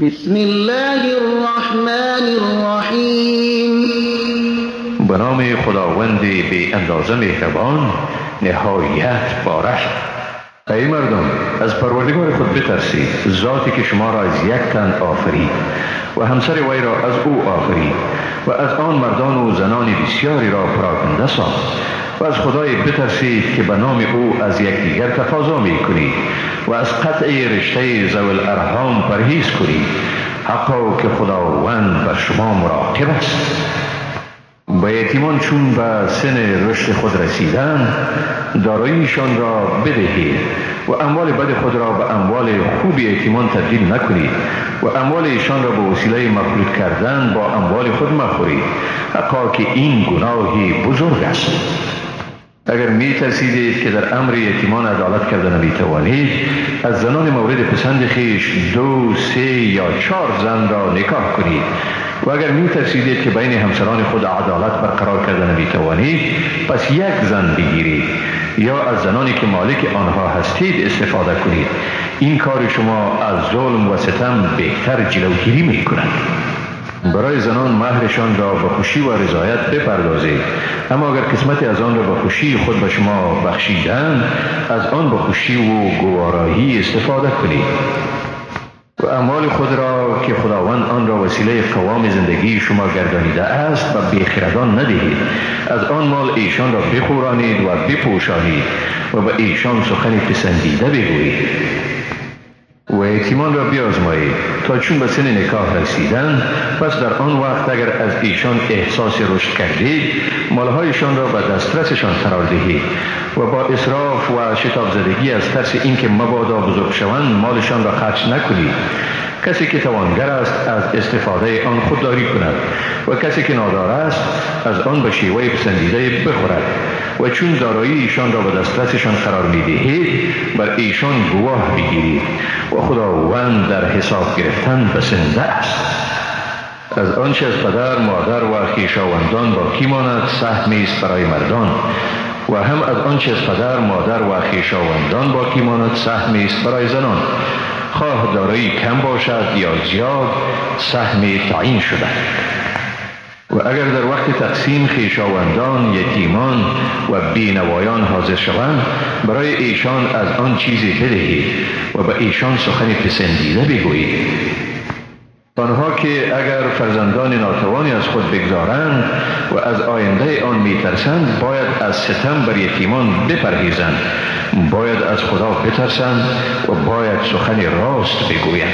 بسم الله الرحمن الرحیم به نام خداوند بی اندازه مهربان نهایت بارش. ای مردم از پروردگار خود بترسید ذاتی که شما را از یک تن آفرید و همسر وی را از او آفرید و از آن مردان و زنان بسیاری را پراکنده ساخت و از خدای بترسید که به نام او از یکدیگر تقاضا می کنید و از قطع رشته زول ارحام پرهیز کنید حقا که خداوند بر شما مراقب است. به یتیمان چون به سن رشد خود رسیدن داراییشان را بدهید و اموال بد خود را به اموال خوب یتیمان تبدیل نکنید و اموال ایشان را به وسیله مخلوط کردن با اموال خود مخورید حقا که این گناهی بزرگ است. اگر می ترسیدید که در امر یتیمان عدالت کردن نمی توانید از زنان مورد پسند خیش دو سه یا چهار زن را نکاح کنید. و اگر می ترسیدید که بین همسران خود عدالت برقرار کردن نمی توانید پس یک زن بگیرید. یا از زنانی که مالک آنها هستید استفاده کنید. این کار شما از ظلم و ستم بهتر جلوگیری می کند برای زنان مهرشان را به خوشی و رضایت بپردازید. اما اگر قسمتی از آن را به خوشی خود به شما بخشیدن از آن به خوشی و گوارایی استفاده کنید. و اموال خود را که خداوند آن را وسیله قوام زندگی شما گردانیده است و بیخردان ندهید. از آن مال ایشان را بخورانید و بپوشانید و به ایشان سخن پسندیده بگویید. و یتیمان را بیازمایید. تا چون به سن نکاح رسیدن پس در آن وقت اگر از ایشان احساس رشد کردید مالهایشان را به دسترسشان قرار دهید و با اصراف و شتاب زدگی از ترس اینکه مبادا بزرگ شوند مالشان را خرج نکنید. کسی که توانگر است از استفاده آن خودداری کند و کسی که نادار است از آن به شیوه پسندیده بخورد. و چون دارایی ایشان را به دسترسشان قرار می دهید بر ایشان گواه بگیرید و خداوند در حساب گرفتن بسنده است. از آنچه از پدر مادر و خیشاوندان باقی ماند سهمی است برای مردان. و هم از آنچه از پدر مادر و خیشاوندان باقی ماند سهمی است برای زنان. خواه دارایی کم باشد یا زیاد سهمی تعیین شده. و اگر در وقت تقسیم خیشاوندان یتیمان و بینوایان حاضر شوند برای ایشان از آن چیزی بدهید و به ایشان سخن پسندیده بگویید. آنها که اگر فرزندان ناتوانی از خود بگذارند و از آینده آن میترسند باید از ستم بر یتیمان بپرهیزند. باید از خدا بترسند و باید سخن راست بگویند.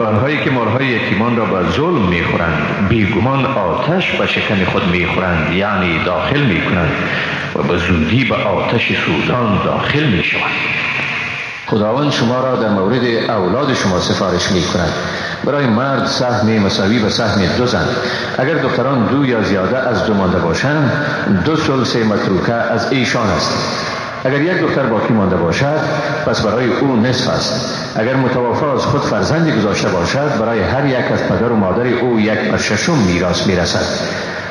آنهایی که مالهای یتیمان را به ظلم می‌خورند بیگمان آتش به شکن خود می‌خورند یعنی داخل می‌کنند و به زودی به آتش سوزان داخل می‌شوند. خداوند شما را در مورد اولاد شما سفارش می کند برای مرد سهم مساوی به سهم دو زن. اگر دختران دو یا زیاده از دو مانده باشند دو سلس متروکه از ایشان است. اگر یک دختر باقی مانده باشد پس برای او نصف است. اگر متوفا از خود فرزندی گذاشته باشد برای هر یک از پدر و مادر او یک بر ششم میراث می‌رسد.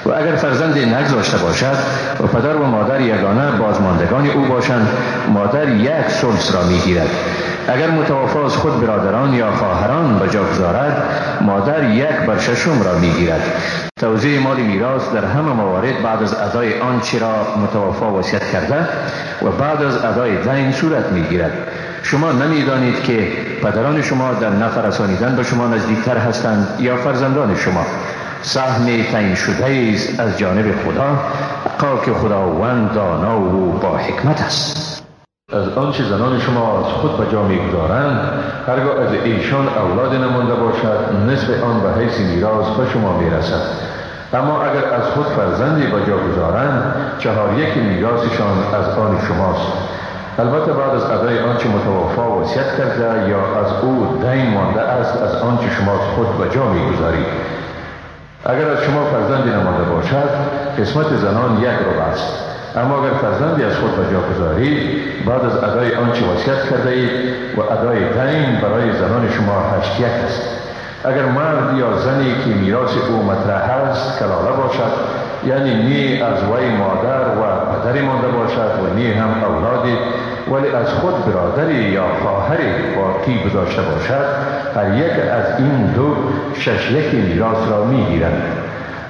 و اگر فرزندی نگذاشته باشد و پدر و مادر یگانه بازماندگان او باشند مادر یک سلس را می‌گیرد. اگر متوفا از خود برادران یا خواهران به گذارد مادر یک بر ششم را می‌گیرد. توزیع مال میراث در همه موارد بعد از ادای آنچه را متوفا وصیت کرده و بعد از ادای دین صورت می‌گیرد. شما نمی‌دانید که پدران شما در نفرسانیدن به شما نزدیکتر هستند یا فرزندان شما. سهم تعیین شده است از جانب خدا حقا که خداوند دانا و با حکمت است. از آنچه زنان شما از خود به جا می‌گذارند هرگاه از ایشان اولاد نمانده باشد نصف آن به حیث میراث به شما می‌رسد. اما اگر از خود فرزندی به جا گذارند چهار یک میراثشان از آن شماست. البته بعد از ادای آنچه متوفا وصیت کرده یا از او دین مانده است از آنچه شما خود به جا می‌گذارید اگر از شما فرزندی نمانده باشد قسمت زنان یک رو است. اما اگر فرزندی از خود به گذارید بعد از ادای آنچه وصیت کرده اید و ادای دین برای زنان شما هشت یک است. اگر مرد یا زنی که میراث او مطرح است کلاله باشد یعنی نی از وی مادر و پدری مانده باشد و نی هم اولادی ولی از خود برادری یا خواهری باقی گذاشته باشد هر یک از این دو شش یک میراث را می‌گیرند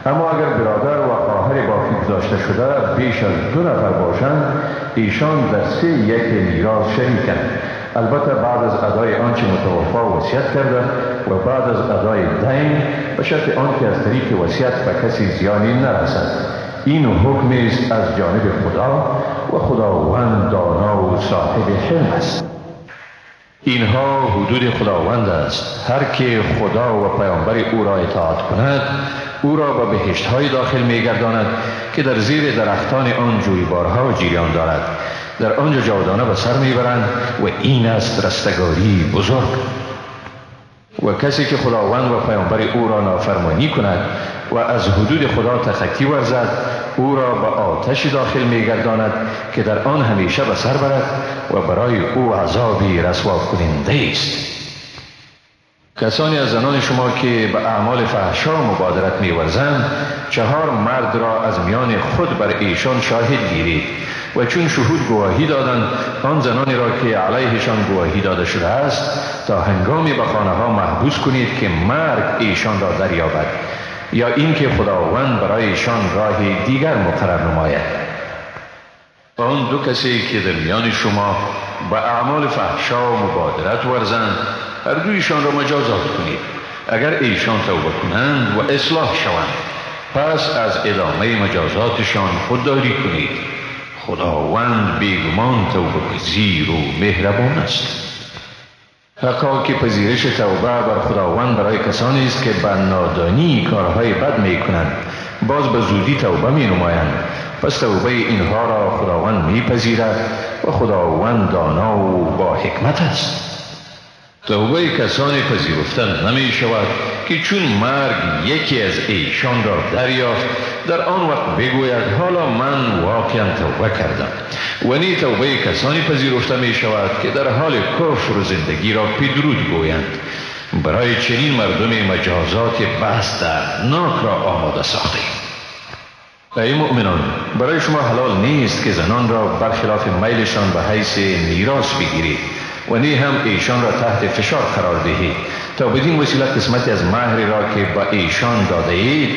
اما اگر برادر و خواهر با داشته شده بیش از دو نفر باشند ایشان در سه یک میراث شریکند البته بعد از ادای آنچه متوفا وصیت کرده و بعد از ادای دین به شرط آنکه از طریق وصیت به کسی زیانی نرسد. این حکم است از جانب خدا و خداوند دانا و صاحب حلم است. اینها حدود خداوند است. هر که خدا و پیامبر او را اطاعت کند او را به بهشت های داخل می گرداند که در زیر درختان آن جویبارها جریان دارد. در آنجا جاودانه به سر می‌برند و این است رستگاری بزرگ. و کسی که خداوند و پیامبر او را نافرمانی کند و از حدود خدا تخطی ورزد او را به آتش داخل میگرداند که در آن همیشه به سر برد و برای او عذابی رسوا کننده است. کسانی از زنان شما که به اعمال فحشا مبادرت میورزند چهار مرد را از میان خود بر ایشان شاهد گیرید. و چون شهود گواهی دادند آن زنانی را که علیهشان گواهی داده شده است تا هنگامی به خانه ها محبوس کنید که مرگ ایشان را دریابد یا اینکه خداوند برای ایشان راهی دیگر مقرر نماید. آن دو کسی که در میان شما به اعمال فحشا مبادرت ورزند هر دویشان را مجازات کنید. اگر ایشان توبه کنند و اصلاح شوند پس از ادامه مجازاتشان خودداری کنید. خداوند بیگمان توبه پذیر و مهربان است. حقا که پذیرش توبه بر خداوند برای کسانی است که به نادانی کارهای بد می کنند باز به زودی توبه می نمایند پس توبه اینها را خداوند می پذیرد و خداوند دانا و با حکمت است. توبه کسانی پذیرفتن نمی شود که چون مرگ یکی از ایشان را دریافت در آن وقت بگوید حالا من واقعا توبه کردم. و نی توبه کسانی پذیرفته می شود که در حال کفر و زندگی را پیدرود گویند. برای چنین مردم مجازات بس ناک را آماده ساخته ای مؤمنان برای شما حلال نیست که زنان را برخلاف میلشان به حیث میراث بگیرید. و نی هم ایشان را تحت فشار قرار دهید. تا بدین وسیله قسمتی از مهری را که با ایشان داده اید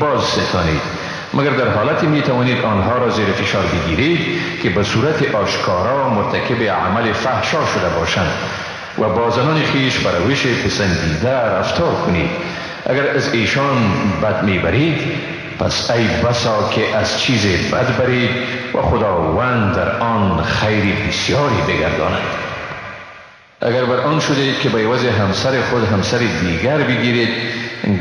باز ستانید. مگر در حالتی می توانید آنها را زیر فشار بگیرید که به صورت آشکارا مرتکب عمل فحشا شده باشند و با زنان خیش بر روش پسندیده رفتار کنید. اگر از ایشان بد می‌برید پس ای بسا که از چیز بد برید و خداوند در آن خیر بسیاری بگرداند. اگر بر آن شده که به عوض همسر خود همسر دیگر بگیرید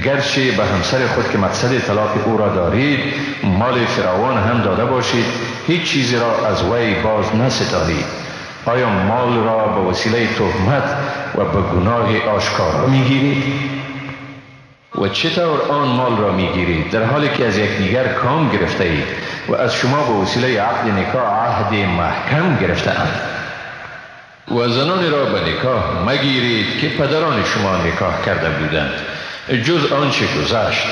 گرچه به همسر خود که مقصد طلاق او را دارید مال فراوان هم داده باشید هیچ چیزی را از وی باز نستانید. آیا مال را به وسیله تهمت و به گناه آشکار می‌گیرید؟ و چطور آن مال را می‌گیرید؟ در حالی که از یکدیگر کام گرفته اید و از شما به وسیله عقد نکاح عهد محکم گرفته اند. و زنان را به نکاح مگیرید که پدران شما نکاح کرده بودند. جز آنچه گذشت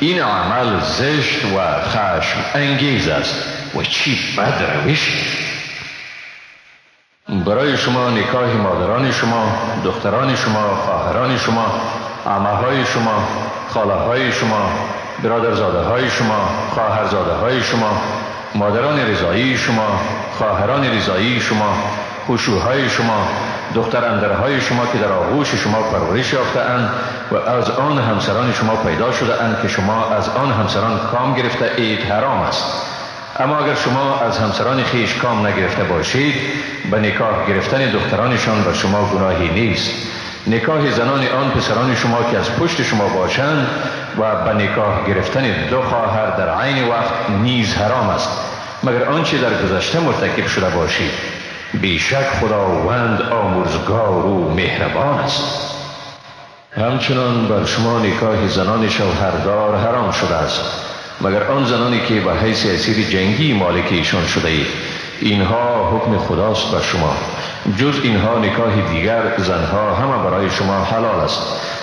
این عمل زشت و خشم انگیز است و چی بد روش؟ برای شما نکاح مادران شما دختران شما خواهران شما عمه شما خاله های شما برادرزاده های شما خواهرزاده های شما مادران رضایی شما خواهران رضایی شما خشوهای شما دختر اندرهای شما که در آغوش شما پرورش یافته اند و از آن همسران شما پیدا شده اند که شما از آن همسران کام گرفته اید حرام است. اما اگر شما از همسران خیش کام نگرفته باشید به نکاح گرفتن دخترانشان بر شما گناهی نیست. نکاح زنان آن پسران شما که از پشت شما باشند و به نکاح گرفتن دو خواهر در عین وقت نیز حرام است. مگر آنچه در گذشته مرتکب شده باشید؟ بیشک خداوند آمرزگار و مهربان است. همچنان بر شما نکاح زنان شوهردار حرام شده است. مگر آن زنانی که به حیث اسیر جنگی مالک ایشان شده اید؟ اینها حکم خداست بر شما. جز اینها نکاح دیگر زنها همه برای شما حلال است.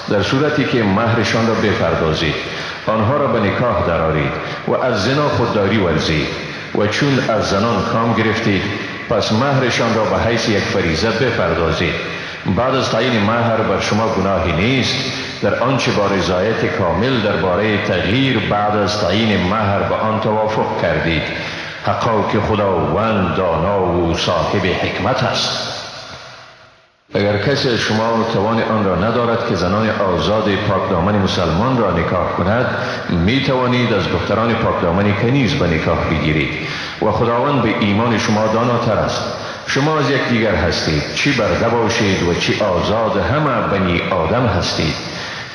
در صورتی که مهرشان را بپردازید. آنها را به نکاح درارید و از زنا خودداری ورزید و چون از زنان کام گرفتید پس مهرشان را به حیث یک فریزه بپردازید. بعد از تعیین مهر بر شما گناهی نیست. در آنچه با رضایت کامل درباره تغییر بعد از تعیین مهر به آن توافق کردید. حقا که خداوند دانا و صاحب حکمت است. اگر کسی شما توان آن را ندارد که زنان آزاد پاکدامن مسلمان را نکاح کند می توانید از دختران پاکدامن کنیز به نکاح بگیرید. و خداوند به ایمان شما داناتر است. شما از دیگر هستید. چی برده باشید و چی آزاد همه بنی آدم هستید.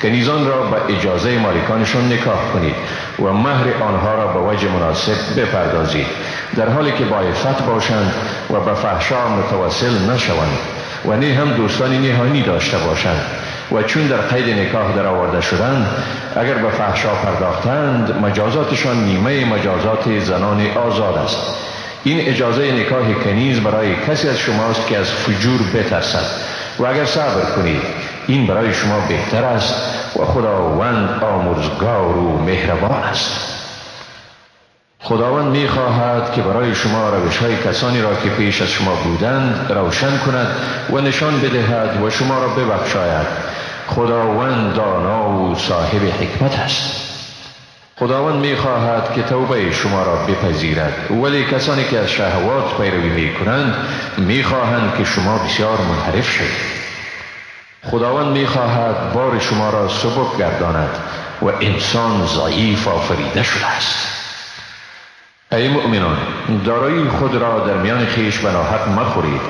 کنیزان را به اجازه مالکانشان نکاح کنید و مهر آنها را به وجه مناسب بپردازید. در حالی که با باشند و به فحشا متوسل نشوند. و نه هم دوستان نهانی داشته باشند. و چون در قید نکاح در آورده شدند اگر به فحشا پرداختند مجازاتشان نیمه مجازات زنان آزاد است. این اجازه نکاح کنیز برای کسی از شماست که از فجور بترسد. و اگر صبر کنید این برای شما بهتر است و خداوند آمرزگار و مهربان است. خداوند می خواهد که برای شما روش های کسانی را که پیش از شما بودند روشن کند و نشان بدهد و شما را ببخشاید. خداوند دانا و صاحب حکمت است. خداوند می خواهد که توبه شما را بپذیرد. ولی کسانی که از شهوات پیروی می کنند می خواهند که شما بسیار منحرف شوید. خداوند می خواهد بار شما را سبک گرداند و انسان ضعیف آفریده شده است. ای مؤمنان دارایی خود را در میان خیش ناحق مخورید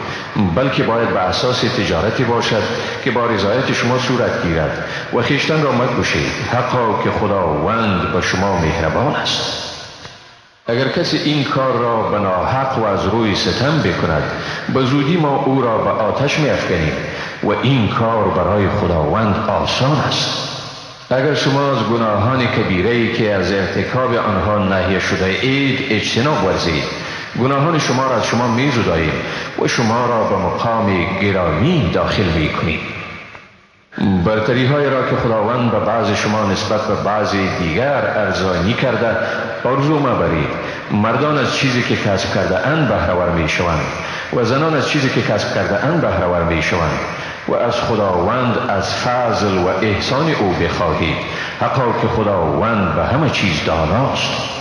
بلکه باید به اساس تجارتی باشد که با رضایت شما صورت گیرد و خیشتن را مکشید حقا که خداوند به شما مهربان است. اگر کسی این کار را به ناحق و از روی ستم بکند به زودی ما او را به آتش می افکنیم و این کار برای خداوند آسان است. اگر شما از گناهان کبیره ای که از ارتکاب آنها نهی شده اید اجتناب ورزید. گناهان شما را از شما می زداییم و شما را به مقام گرامی داخل می کنیم برتری های را که خداوند به بعض شما نسبت به بعض دیگر ارزانی کرده آرزو مبرید. مردان از چیزی که کسب کرده اند بهره‌ور می شوند و زنان از چیزی که کسب کرده اند بهره‌ور می شوند و از خداوند از فضل و احسان او بخواهید حقا که خداوند به همه چیز داناست.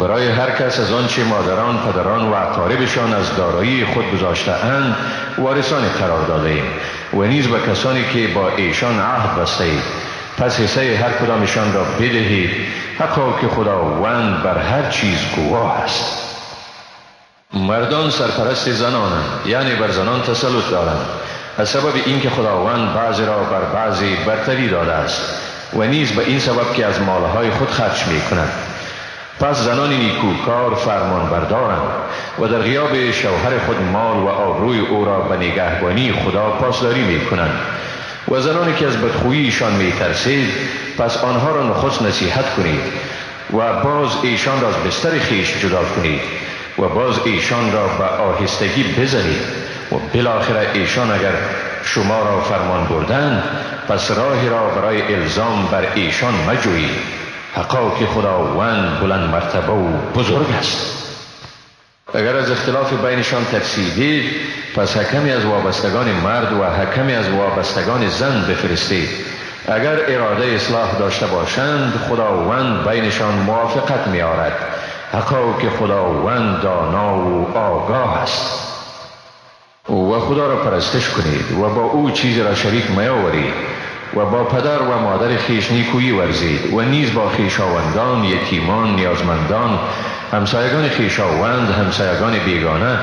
برای هر کس از آنچه مادران پدران و اقاربشان از دارایی خود گذاشته اند وارثان قرار داده ایم و نیز به کسانی که با ایشان عهد بسته اید پس حصه هر کدامشان را بدهید. حقا که خداوند بر هر چیز گواه است. مردان سرپرست زنانند یعنی بر زنان تسلط دارند. از سبب اینکه خداوند بعضی را بر بعضی برتری داده است و نیز به این سبب که از مالهای خود خرج می کنند پس زنان نیکوکار فرمان بردارند و در غیاب شوهر خود مال و آبروی او را به نگهبانی خدا پاسداری می کنند و زنانی که از بدخوییشان می ترسید پس آنها را نخست نصیحت کنید و باز ایشان را از بستر خیش جدا کنید. و باز ایشان را به آهستگی بزنید و بالاخره ایشان اگر شما را فرمان بردند پس راهی را برای الزام بر ایشان مجویید. حقا که خداوند بلند مرتبه و بزرگ است. اگر از اختلاف بینشان ترسیدید پس حکمی از وابستگان مرد و حکمی از وابستگان زن بفرستید. اگر اراده اصلاح داشته باشند خداوند بینشان موافقت می آرد حقا که خداوند دانا و آگاه است. و خدا را پرستش کنید و با او چیز را شریک میاورید و با پدر و مادر خیش نیکویی ورزید و نیز با خیشاوندان یتیمان نیازمندان همسایگان خیشاوند همسایگان بیگانه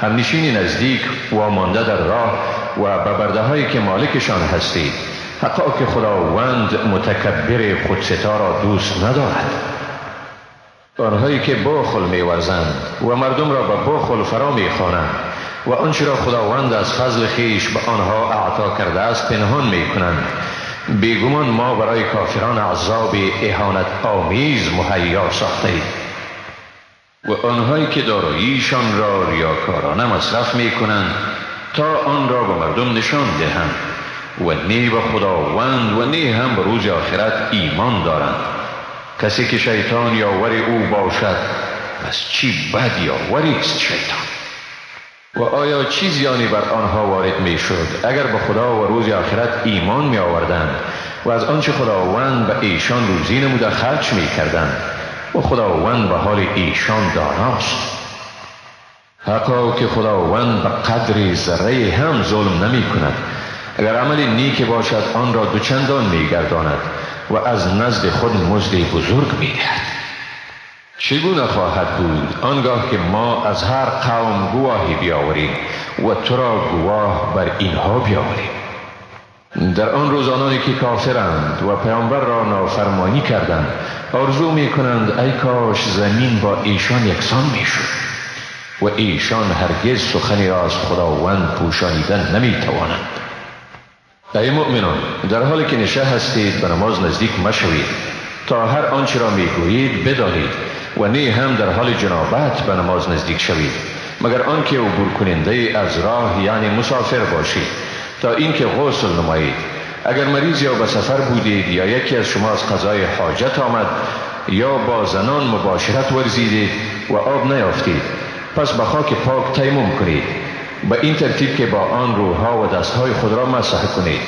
همنشین نزدیک و مانده در راه و به برده هایی که مالکشان هستید. حقا که خداوند متکبر خودستا را دوست ندارد. آنهایی که بخل میورزند و مردم را به بخل فرا می‌خوانند و آنچه را خداوند از فضل خیش به آنها اعطا کرده است پنهان می کنند بیگمان ما برای کافران عذاب اهانت آمیز مهیا ساخته ایم. و آنهایی که داراییشان را ریاکارانه مصرف می کنند تا آن را به مردم نشان دهند و نی به خداوند و نی هم به روز آخرت ایمان دارند. کسی که شیطان یا وری او باشد پس چی بد یا وری است شیطان؟ و آیا چی زیانی بر آنها وارد می شد اگر به خدا و روز آخرت ایمان می آوردند و از آنچه خداوند به ایشان روزی نموده خرچ می کردند و خداوند به حال ایشان داناست. حقا که خداوند به قدر ذره هم ظلم نمی کند اگر عمل نیک باشد آن را دوچندان می گرداند و از نزد خود مزد بزرگ می دهد چگونه خواهد بود آنگاه که ما از هر قوم گواهی بیاوریم و تو را گواه بر اینها بیاوریم؟ در آن روز آنانی که کافرند و پیامبر را نافرمانی کردند آرزو می کنند ای کاش زمین با ایشان یکسان می شد و ایشان هرگز سخنی را از خداوند پوشانیدن نمی توانند ای مؤمنان در حالی که نشه هستید به نماز نزدیک مشوید تا هر آنچه را می‌گویید بدانید و نی هم در حال جنابت به نماز نزدیک شوید. مگر آنکه عبور کننده از راه یعنی مسافر باشید تا اینکه غسل نمایید. اگر مریض یا به سفر بودید یا یکی از شما از قضای حاجت آمد یا با زنان مباشرت ورزیدید و آب نیافتید پس به خاک پاک تیمم کنید. به این ترتیب که با آن روحها و دستهای خود را مسح کنید.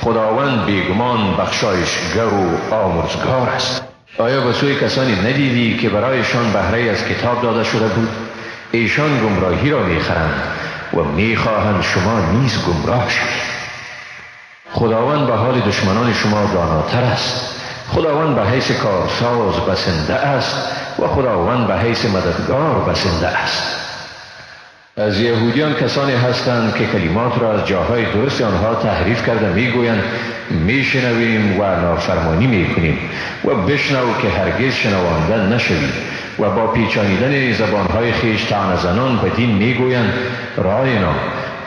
خداوند بیگمان بخشایشگر و آمرزگار است. آیا به سوی کسانی ندیدی که برایشان بهره از کتاب داده شده بود؟ ایشان گمراهی را می‌خرند و می‌خواهند شما نیز گمراه شوید. خداوند به حال دشمنان شما داناتر است. خداوند به حیث کارساز بسنده است و خداوند به حیث مددگار بسنده است. از یهودیان کسانی هستند که کلمات را از جاهای درست آنها تحریف کرده می‌گویند میشنویم و نافرمانی می‌کنیم و بشنو که هرگز شنوانده نشوی و با پیچانیدن زبانهای خیش تعن زنان به دین می‌گویند راینا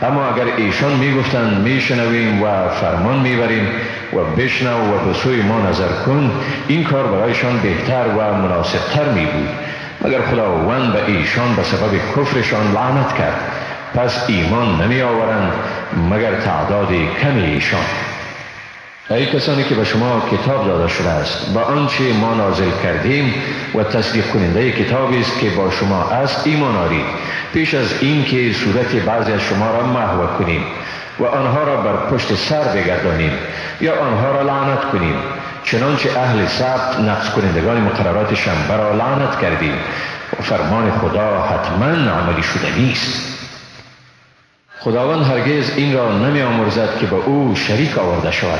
اما اگر ایشان می‌گفتند میشنویم و فرمان می‌بریم و بشنو و به سوی ما نظر کن این کار برایشان بهتر و مناسبتر می بود مگر خداوند به ایشان به سبب کفرشان لعنت کرد. پس ایمان نمی آورند مگر تعداد کمی ایشان. ای کسانی که به شما کتاب داده شده است با آنچه ما نازل کردیم و تصدیق کننده کتابی است که با شما است ایمان آرید. پیش از اینکه صورت بعضی از شما را محو کنیم و آنها را بر پشت سر بگردانیم یا آنها را لعنت کنیم. چنانچه اهل ثبت نقص کنندگان مقررات شنبه را لعنت کردیم. و فرمان خدا حتما عملی شده نیست. خداوند هرگز این را نمی آمرزد که به او شریک آورده شود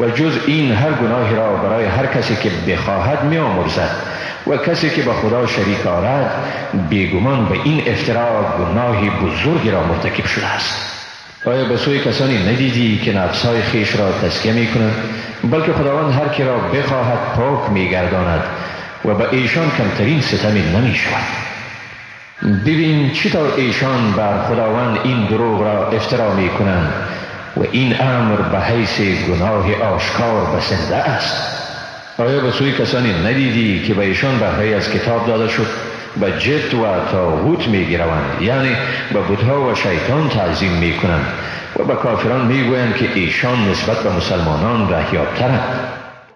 و جز این هر گناهی را برای هر کسی که بخواهد می آمرزد و کسی که به خدا شریک آرد بیگمان به این افترا گناهی بزرگی را مرتکب شده است. آیا به سوی کسانی ندیدی که نفسهای خیش را تسکیه می کنند بلکه خداوند هر کی را بخواهد پاک می گرداند و به ایشان کمترین ستمی نمی شود ببین چطور ایشان بر خداوند این دروغ را افترا می کنند و این امر به حیث گناه آشکار بسنده است. آیا به سوی کسانی ندیدی که به ایشان بهره از کتاب داده شد؟ به جت و تاغوت می گروند یعنی به بودها و شیطان تعظیم می کنند و به کافران می گویند که ایشان نسبت به مسلمانان رهیابترند.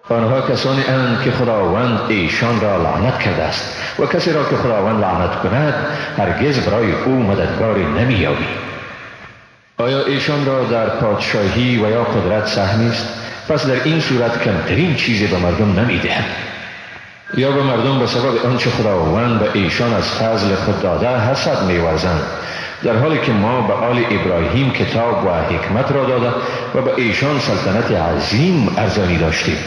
آنها کسانی اند که خداوند ایشان را لعنت کرده است. و کسی را که خداوند لعنت کند هرگز برای او مددگاری نمییابی. آیا ایشان را در پادشاهی و یا قدرت سهمی است پس در این صورت کمترین چیزی به مردم نمی‌دهند. یا به مردم به سبب آنچه خداوند به ایشان از فضل خود داده حسد میورزند. در حالی که ما به آل ابراهیم کتاب و حکمت را داده و به ایشان سلطنت عظیم ارزانی داشتیم.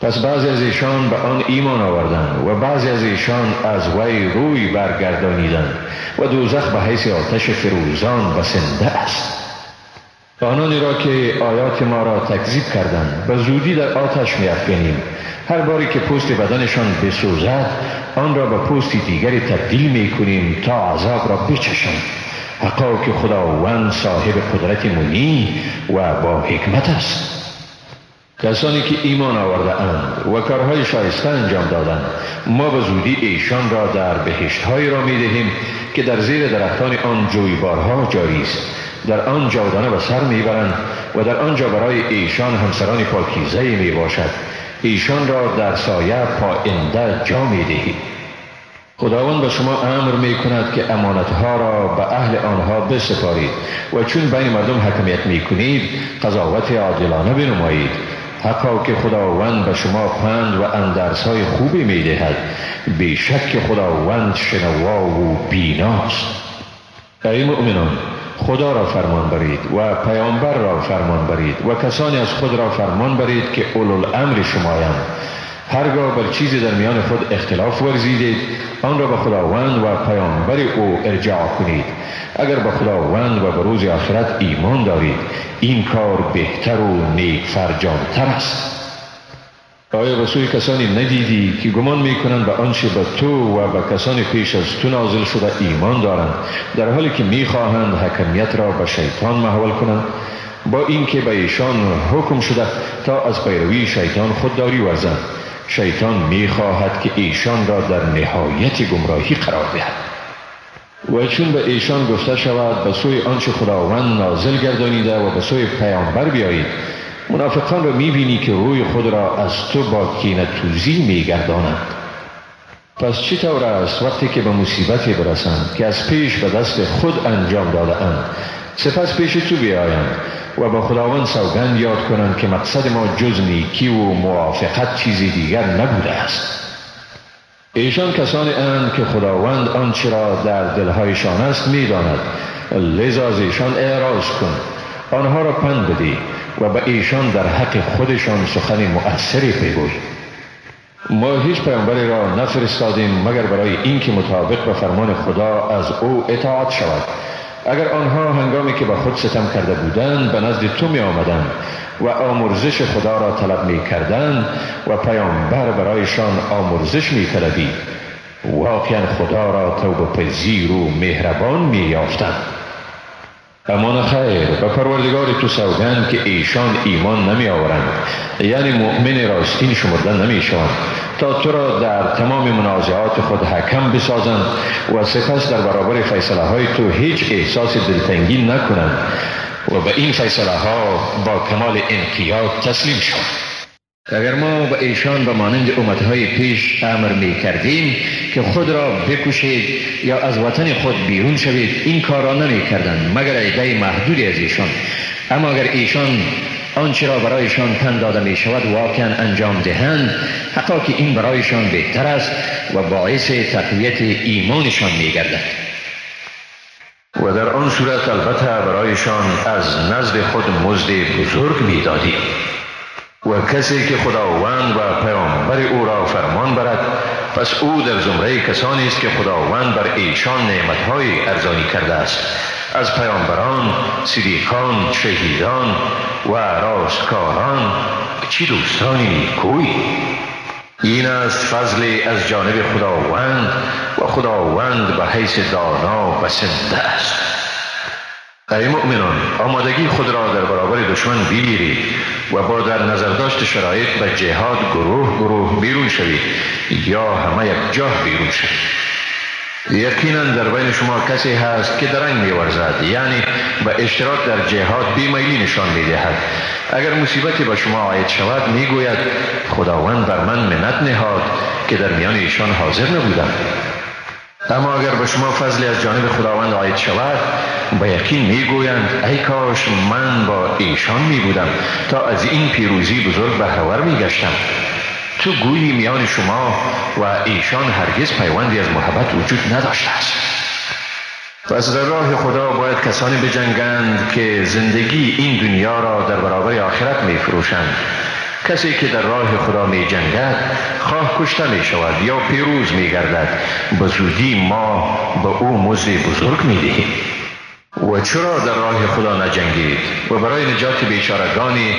پس بعضی از ایشان به آن ایمان آوردند و بعضی از ایشان از وی روی برگردانیدند و دوزخ به حیث آتش فروزان بسنده است. آنانی را که آیات ما را تکذیب کردند به زودی در آتش میافکنیم. هر باری که پوست بدنشان بسوزد آن را به پوست دیگری تبدیل می کنیم تا عذاب را بچشند حقا که خداوند صاحب قدرت منی و با حکمت است. کسانی که ایمان آورده اند و کارهای شایسته انجام دادند ما به زودی ایشان را در بهشت را می دهیم که در زیر درختان آن جویبارها جاری است. در آن جاودانه به سر می‌برند و در آنجا برای ایشان همسران پاکیزه می باشد ایشان را در سایه پاینده جا می دهید خداوند به شما امر می کند که امانتها را به اهل آنها بسپارید و چون بین مردم حکمیت می کنید قضاوت عادلانه بنمایید. حقا که خداوند به شما پند و اندرس های خوبی می دهد بیشک خداوند شنوا و بیناست ای مؤمنان خدا را فرمان برید و پیامبر را فرمان برید و کسانی از خود را فرمان برید که اولو الامر شمایند هرگاه بر چیزی در میان خود اختلاف ورزیدید آن را به خداوند و پیامبر او ارجاع کنید. اگر به خداوند و به روز آخرت ایمان دارید این کار بهتر و نیک فرجانتر است. آیا به سوی کسانی ندیدی که گمان می کنند به آنچه به تو و به کسان پیش از تو نازل شده ایمان دارند؟ در حالی که می خواهند حکمیت را به شیطان محول کنند با اینکه به ایشان حکم شده تا از پیروی شیطان خودداری ورزند شیطان می خواهد که ایشان را در نهایت گمراهی قرار دهد. و چون به ایشان گفته شود به سوی آنچه خداوند نازل گردانیده و به سوی پیامبر بیایید منافقان را می بینی که روی خود را از تو با کینه توزی می گردانند پس چی طور است وقتی که به مصیبتی برسند که از پیش به دست خود انجام داده اند سپس پیش تو بیایند و به خداوند سوگند یاد کنند که مقصد ما جز نیکی و موافقت چیزی دیگر نبوده است. ایشان کسانی اند که خداوند آنچه را در دلهایشان است می‌داند. لذا از ایشان اعراض کن. آنها را پند بدی. و به ایشان در حق خودشان سخن مؤثری پیگوی ما هیچ پیامبری را نفرستادیم مگر برای اینکه مطابق به فرمان خدا از او اطاعت شود. اگر آنها هنگامی که به خود ستم کرده بودند به نزد تو می آمدند و آمرزش خدا را طلب می کردند و پیامبر برایشان آمرزش می طلبی واقعا خدا را توبه پذیر و مهربان می یافتند امان خیر. و پروردگار تو سوگند که ایشان ایمان نمی آورند یعنی مؤمن راستین شمرده نمی شوند تا تو را در تمام منازعات خود حکم بسازند و سپس در برابر فیصله های تو هیچ احساس دلتنگی نکنند و به این فیصله ها با کمال انقیاد تسلیم شوند. اگر ما به ایشان به مانند امتهای پیش امر می کردیم که خود را بکشید یا از وطن خود بیرون شوید این کار را نمی کردند مگر عده محدودی از ایشان اما اگر ایشان آنچه را برایشان تن داده می شود واقعا انجام دهند حقا که این برایشان بهتر است و باعث تقویت ایمانشان می گردد و در آن صورت البته برایشان از نزد خود مزد بزرگ می دادیم و کسی که خداوند و پیامبر او را فرمان برد پس او در زمره کسانی است که خداوند بر ایشان نعمتهای ارزانی کرده است. از پیامبران صدیقان شهیدان و راستکاران چی دوستانی کوی؟ این است فضل از جانب خداوند و خداوند به حیث دانا بسنده است. ای مؤمنان آمادگی خود را در برابر دشمن بگیرید و با در نظر داشت شرایط به جهاد گروه گروه بیرون شوید یا همه یک جاه بیرون شوید. یقینا در بین شما کسی هست که درنگ میورزد یعنی به اشتراک در جهاد بیمیلی نشان می‌دهد. اگر مصیبتی به شما عاید شود می‌گوید خداوند بر من منت نهاد که در میان ایشان حاضر نبودم. اما اگر به شما فضلی از جانب خداوند عاید شود به یقین می‌گویند ای کاش من با ایشان می بودم تا از این پیروزی بزرگ بهرور می گشتم تو گویی میان شما و ایشان هرگز پیوندی از محبت وجود نداشته است. پس در راه خدا باید کسانی بجنگند که زندگی این دنیا را در برابر آخرت می فروشند کسی که در راه خدا می جنگد خواه کشته می شود یا پیروز می گردد به زودی ما به او مزد بزرگ می دهیم و چرا در راه خدا نجنگید؟ و برای نجات بیچارگانی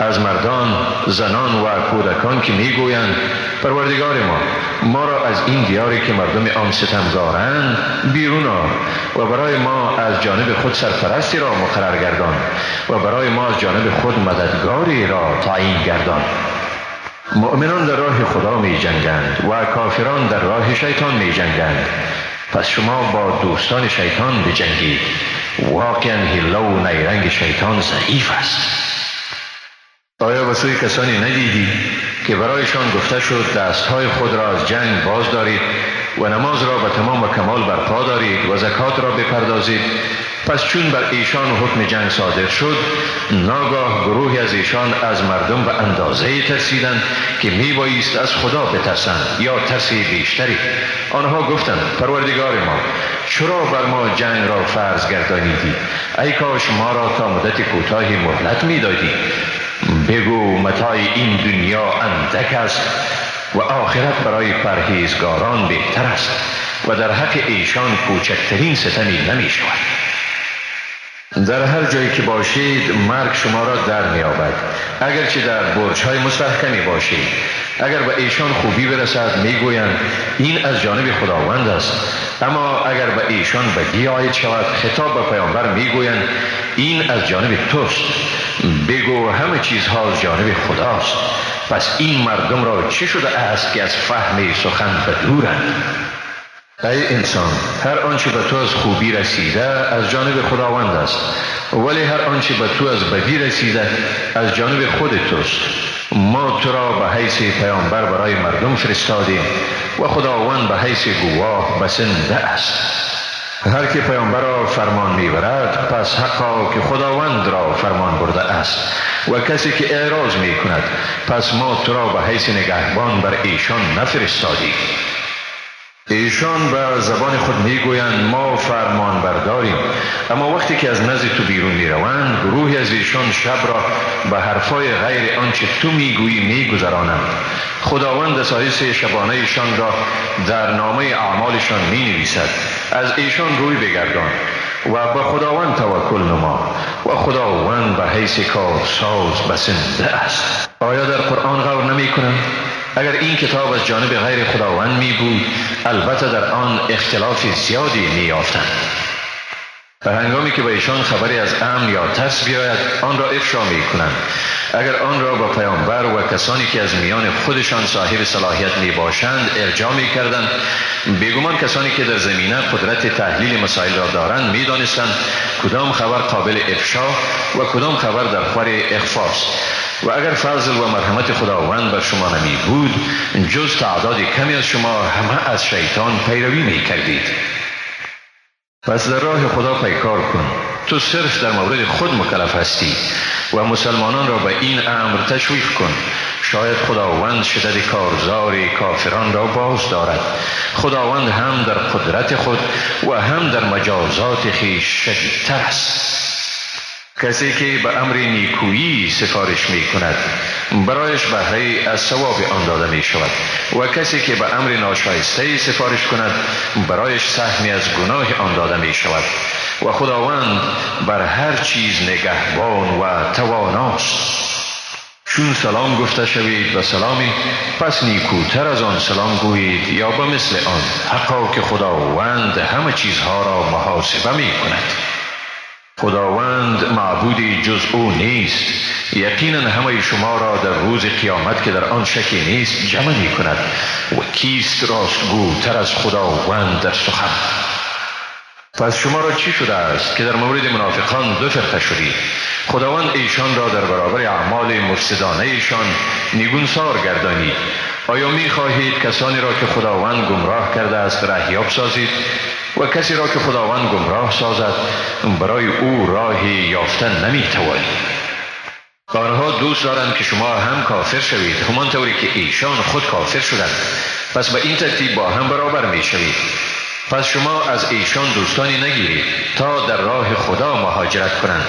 از مردان زنان و کودکان که می‌گویند پروردگار ما ما را از این دیاری که مردم آن ستمگارند بیرون و برای ما از جانب خود سرپرستی را مقرر گردان و برای ما از جانب خود مددگاری را تعیین گردان. مؤمنان در راه خدا می جنگند و کافران در راه شیطان می جنگند پس شما با دوستان شیطان بجنگید. واقعا هیله و نیرنگ شیطان ضعیف است. آیا به سوی کسانی ندیدی که برایشان گفته شد دستهای خود را از جنگ باز دارید و نماز را به تمام و کمال برپا دارید و زکات را بپردازید؟ پس چون بر ایشان حکم جنگ صادر شد ناگاه گروهی از ایشان از مردم به اندازه ترسیدند که می بایست از خدا بترسند یا ترسی بیشتری. آنها گفتند پروردگار ما چرا بر ما جنگ را فرض گردانیدی؟ ای کاش ما را تا مدت کوتاهی مهلت می‌دادی. بگو متاع این دنیا اندک است و آخرت برای پرهیزگاران بهتر است و در حق ایشان کوچکترین ستمی نمی شود در هر جایی که باشید مرگ شما را در می آبد اگرچه در برج های مستحکمی باشید اگر به ایشان خوبی برسد می گویند این از جانب خداوند است. اما اگر به ایشان بدی آید شود خطاب به پیامبر می گویند این از جانب توست. بگو همه چیزها از جانب خداست. پس این مردم را چه شده است که از فهم سخن بدورند ای انسان هر آنچه به تو از خوبی رسیده از جانب خداوند است. ولی هر آنچه به تو از بدی رسیده از جانب خود توست. ما تو را به حیث پیامبر برای مردم فرستادیم و خداوند به حیث گواه بسنده است. هر که پیامبر را فرمان می‌برد پس حقا که خداوند را فرمان برده است. و کسی که اعراض می کند پس ما تو را به حیث نگهبان بر ایشان نفرستادیم. ایشان به زبان خود می‌گویند ما فرمان برداریم اما وقتی که از نزد تو بیرون می‌روند گروهی از ایشان شب را به حرفای غیر آنچه تو می‌گویی میگذرانند. خداوند سایس شبانه ایشان را در نامه اعمالشان می نویسد از ایشان روی بگردان و به خداوند توکل نما و خداوند به حیث ساز بسنده است. آیا در قرآن غور نمی کنند اگر این کتاب از جانب غیر خداوند می بود البته در آن اختلاف زیادی می یافتند به هنگامی که به ایشان خبری از امن یا ترس بیاید آن را افشا می کنند اگر آن را با پیامبر و کسانی که از میان خودشان صاحب صلاحیت می باشند ارجاع می کردند بیگمان کسانی که در زمینه قدرت تحلیل مسائل را دارند می دانستند کدام خبر قابل افشا و کدام خبر در خور اخفاست و اگر فضل و مرحمت خداوند بر شما نمی بود جز تعداد کمی از شما همه از شیطان پیروی می کردید پس در راه خدا پیکار کن. تو صرف در مورد خود مکلف هستی و مسلمانان را به این امر تشویق کن. شاید خداوند شدت کارزار کافران را باز دارد. خداوند هم در قدرت خود و هم در مجازات خیش شدیدتر است. کسی که به امر نیکویی سفارش می کند برایش بهره از ثواب آن داده می شود و کسی که به امر ناشایسته سفارش کند برایش سهمی از گناه آن داده می شود و خداوند بر هر چیز نگهبان و تواناست. چون سلام گفته شوید و سلامی پس نیکوتر از آن سلام گویید یا به مثل آن حقا که خداوند همه چیزها را محاسبه می کند خداوند معبودی جز او نیست. یقینا همه شما را در روز قیامت که در آن شکی نیست جمع می کند و کیست راستگو تر از خداوند در سخن؟ پس شما را چی شده است که در مورد منافقان دو فرقه شدید خداوند ایشان را در برابر اعمال مفسدانه ایشان نیگونسار گردانید. آیا می خواهید کسانی را که خداوند گمراه کرده است رهیاب سازید؟ و کسی را که خداوند گمراه سازد برای او راهی یافتن نمی توانید آنها دوست دارند که شما هم کافر شوید. همانطوری که ایشان خود کافر شدند. پس به این ترتیب با هم برابر می شوید پس شما از ایشان دوستانی نگیرید تا در راه خدا مهاجرت کنند.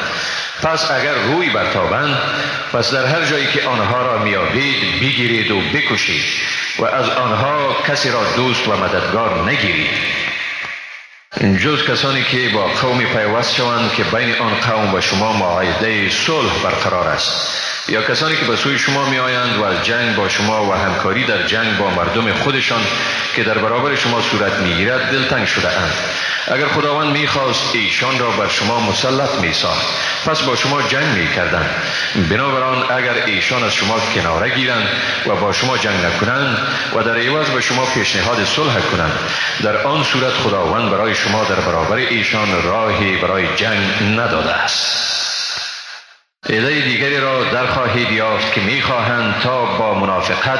پس اگر روی برتابند پس در هر جایی که آنها را میابید بگیرید و بکشید. و از آنها کسی را دوست و مددگار نگیرید. جز کسانی که با قومی پیوست شوند که بین آن قوم و شما معایده صلح برقرار است. یا کسانی که به سوی شما می آیند و جنگ با شما و همکاری در جنگ با مردم خودشان که در برابر شما صورت می گیرد دلتنگ شده اند اگر خداوند می خواست ایشان را بر شما مسلط می ساخت پس با شما جنگ می کردند بنابراین اگر ایشان از شما کناره گیرند و با شما جنگ نکنند و در عوض به شما پیشنهاد صلح کنند در آن صورت خداوند برای در برابر ایشان راهی برای جنگ نداده است. عده دیگری را در خواهید یافت که می‌خواهند تا با منافقت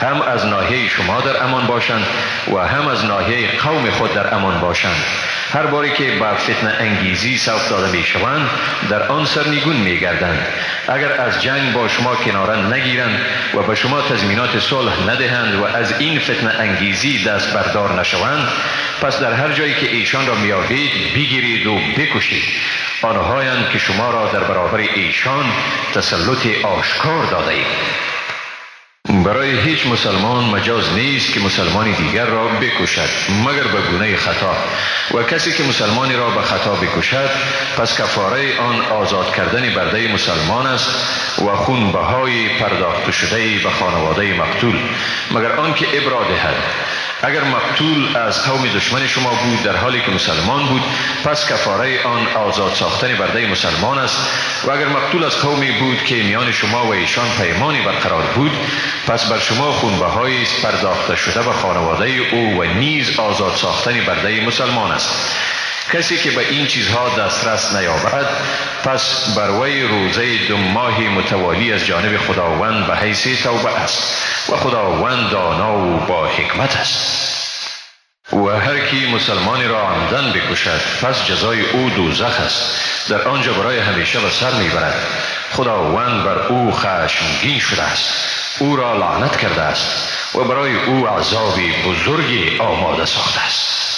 هم از ناحیه شما در امان باشند و هم از ناحیه قوم خود در امان باشند. هر باری که با فتنه انگیزی سوف داده می شوند در آن سرنگون می گردند اگر از جنگ با شما کناره نگیرند و به شما تضمینات صلح ندهند و از این فتنه انگیزی دست بردار نشوند پس در هر جایی که ایشان را میابید بگیرید و بکشید. آنهایند که شما را در برابر ایشان تسلط آشکار داده اید برای هیچ مسلمان مجاز نیست که مسلمان دیگر را بکشد مگر به گونه خطا. و کسی که مسلمانی را به خطا بکشد پس کفاره آن آزاد کردن برده مسلمان است و خون بهای پرداخت شده به خانواده مقتول. مگر آنکه ابرا دهد اگر مقتول از قوم دشمن شما بود در حالی که مسلمان بود پس کفاره آن آزاد ساختن برده مسلمان است. و اگر مقتول از قومی بود که میان شما و ایشان پیمانی برقرار بود پس بر شما خونبهایی است پرداخته شده به خانواده او و نیز آزاد ساختن برده مسلمان است. کسی که به این چیزها دسترس نیابد پس بر وی روزه دو ماهی متوالی از جانب خداوند به حیث توبه است و خداوند دانا و با حکمت است. و هر کی مسلمانی را عمدن بکشد پس جزای او دوزخ است. در آنجا برای همیشه به سر می‌برد. خداوند بر او خشمگین شده است. او را لعنت کرده است و برای او عذابی بزرگی آماده ساخته است.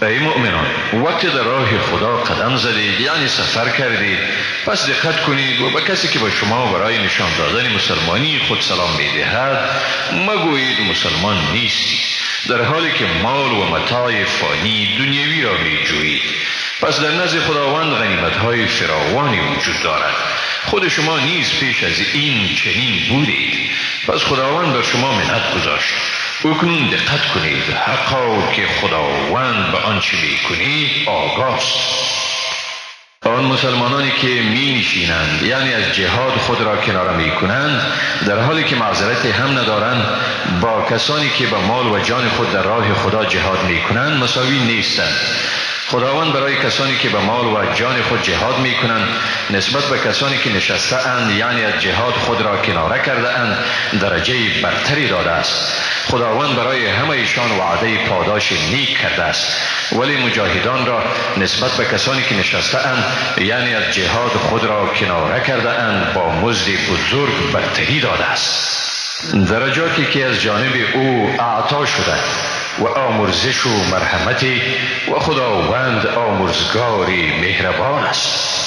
ای مؤمنان وقتی در راه خدا قدم زدید یعنی سفر کردید پس دقت کنید و به کسی که به شما برای نشان دادن مسلمانی خود سلام می‌دهد مگویید مسلمان نیستی. در حالی که مال و متاع فانی دنیوی را می جوید پس در نزد خداوند غنیمت های فراوانی وجود دارد. خود شما نیز پیش از این چنین بودید. پس خداوند بر شما منت گذاشت. اکنون دقت کنید. حقا که خداوند به آنچه می کنید آگاست. آن مسلمانانی که می نشینند یعنی از جهاد خود را کنار می کنند در حالی که معذرت هم ندارند با کسانی که به مال و جان خود در راه خدا جهاد می کنند مساوی نیستند. خداوند برای کسانی که به مال و جان خود جهاد می کنند نسبت به کسانی که نشسته اند یعنی از جهاد خود را کناره کرده اند درجه برتری داده است. خداوند برای همه ایشان وعده پاداش نیک کرده است. ولی مجاهدان را نسبت به کسانی که نشسته اند یعنی از جهاد خود را کناره کرده اند با مزد بزرگ برتری داده است. درجاتی که از جانب او اعطا شده. و آمرزش و مرحمتی و خداوند آمرزگاری مهربان است.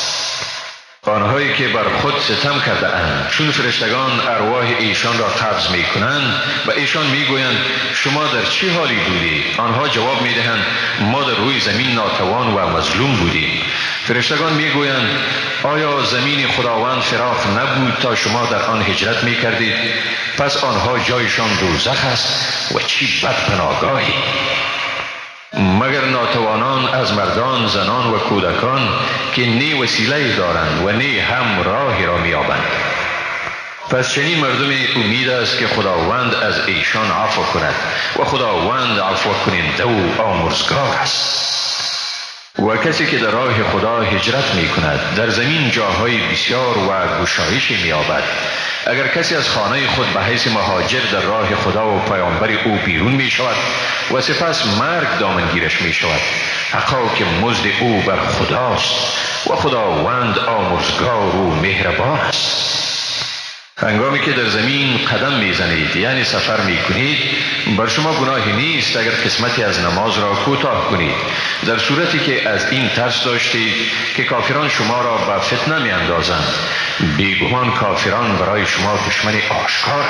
آنهایی که بر خود ستم کرده اند چون فرشتگان ارواح ایشان را قبض می کنند و ایشان می گویند شما در چه حالی بودید آنها جواب می دهند ما در روی زمین ناتوان و مظلوم بودیم. فرشتگان می گویند آیا زمین خداوند فراخ نبود تا شما در آن هجرت می کردید پس آنها جایشان دوزخ است و چی بد پناگاهی مگر ناتوانان از مردان زنان و کودکان که نی وسیله دارند و نی هم راهی را میابند پس چنین مردم امید است که خداوند از ایشان عفو کند و خداوند عفو کننده و آمرزگار است. و کسی که در راه خدا هجرت می کند در زمین جاهای بسیار و گشایش می آبد اگر کسی از خانه خود به حیث مهاجر در راه خدا و پیامبر او بیرون می شود و سپس مرگ دامنگیرش می شود حقا که مزد او بر خداست و خداوند آمرزگار و مهربان است. هنگامی که در زمین قدم می‌زنید یعنی سفر می کنید بر شما گناهی نیست اگر قسمتی از نماز را کوتاه کنید. در صورتی که از این ترس داشتید که کافران شما را به فتنه می اندازند بیگمان کافران برای شما دشمن آشکار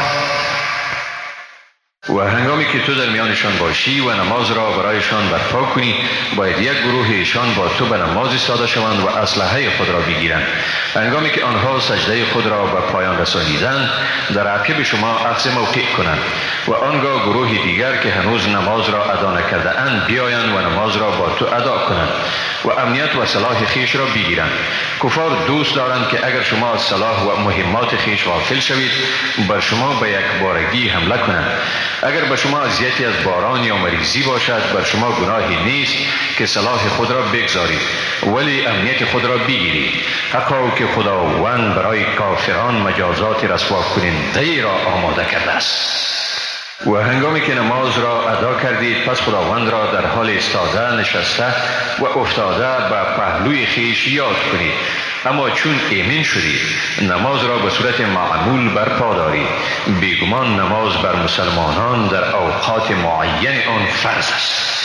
و هنگامی که تو در میانشان باشی و نماز را برایشان برپا کنی باید یک گروه ایشان با تو به نماز ساده شوند و اسلحه خود را بگیرند. هنگامی که آنها سجده خود را به پایان رسانیدند در عقب شما اخذ موقع کنند و آنگاه گروه دیگر که هنوز نماز را ادا نکرده اند بیایند و نماز را با تو ادا کنند و امنیت و صلاح خیش را بگیرند. کفار دوست دارند که اگر شما از صلاح و مهمات خیش غافل شوید بر شما به یک بارگی حمله کنند. اگر به شما اذیتی از باران یا مریضی باشد بر شما گناهی نیست که صلاح خود را بگذارید ولی امنیت خود را بگیرید. حقا که خداوند برای کافران مجازات رسوا کننده را آماده کرده است. و هنگامی که نماز را ادا کردید پس خداوند را در حال استاده نشسته و افتاده به پهلوی خیش یاد کنید. اما چون ایمن شدید نماز را به صورت معمول برپا دارید بیگمان نماز بر مسلمانان در اوقات معین آن فرض است.